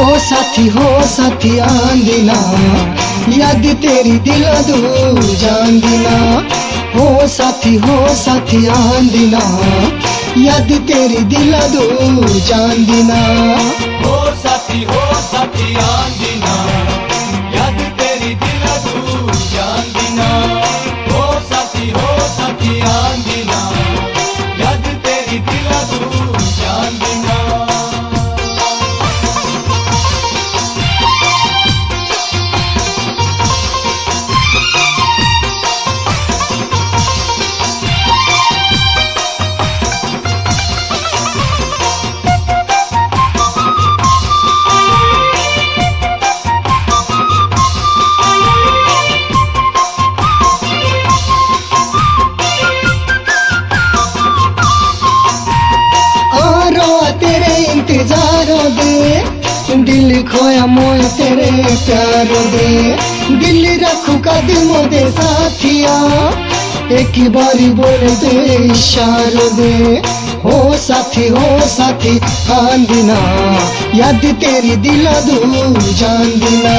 साथी, हो साथी आंदिना याद तेरी दिल दू जांदिना हो साथी हो साथी आंदिना याद तेरी दिल दू जांदिना हो साथी हो साथी आंदिना इंतजारों दे। दिल खोया मोए तेरे प्यारों दे। दिल रखू कदमों दे साथिया। एक बारी बोले दे इशारों दे। हो साथी हो साथी, आंदिना। याद तेरी दिल दू जान दिना।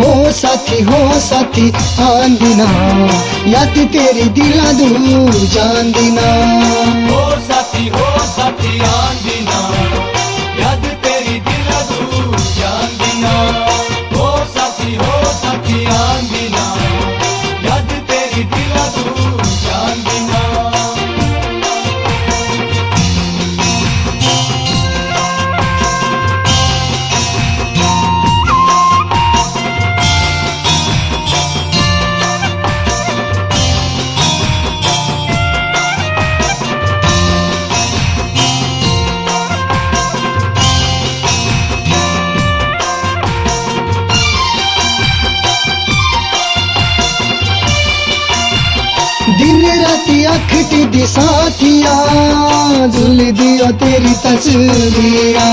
हो साथी हो साथी, आंदिना। याद तेरी दिल दू जान दिना। हो साथी हो साथी दिन राति अखटी दी साथिया झुल दियो तेरी तस्वीरा।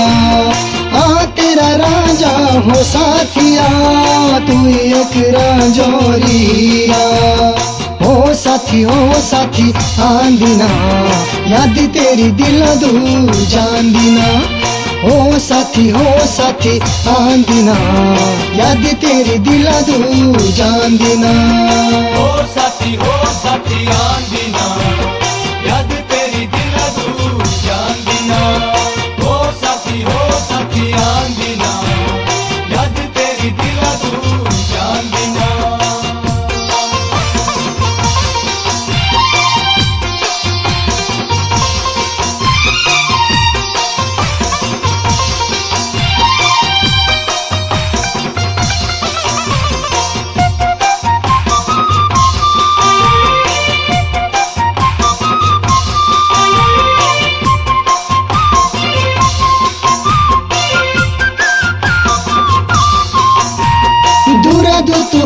आ तेरा राजा हो साथिया। तू एक राजोरिया हो साथी हो साथी, आंदिना। याद तेरी दिल दू जानदिना हो साथी हो साथी, आंदिना। याद तेरी दिल दू जान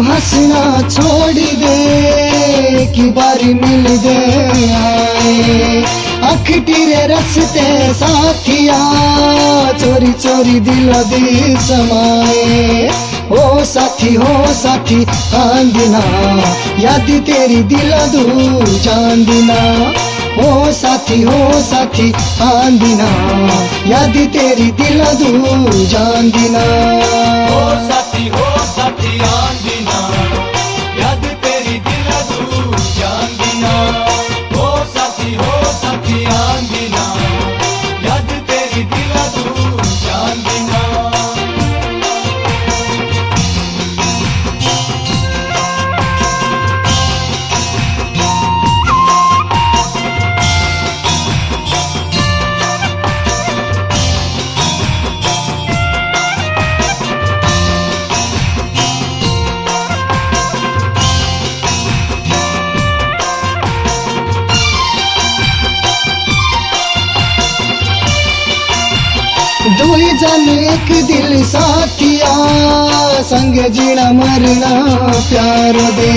हंसना छोड़ दे की बारी मिल दे आए। अखटी रे रस्ते साथिया, चोरी चोरी दिल दी समाए। हो साथी हो साथी, आंदना, याद तेरी दिल दू जान दिना हो साथी हो साथी, आंदिना, याद तेरी दिल दू जान दिना हो साथी हो साथी दुई जन एक दिल साथिया संग जीना मरना प्यार दे।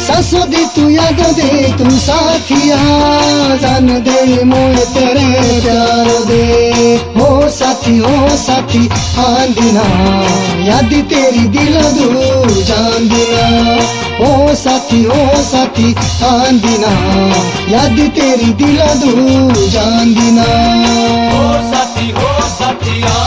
ससो दी तू याद दे, तू साथिया जान दे मोए तेरे प्यार दे। हो साथी हो साथी, आंदिना। याद तेरी दिल दू जान दिना हो साथी हो साथी, आंदिना। याद तेरी दिल दू जान दिना Yeah.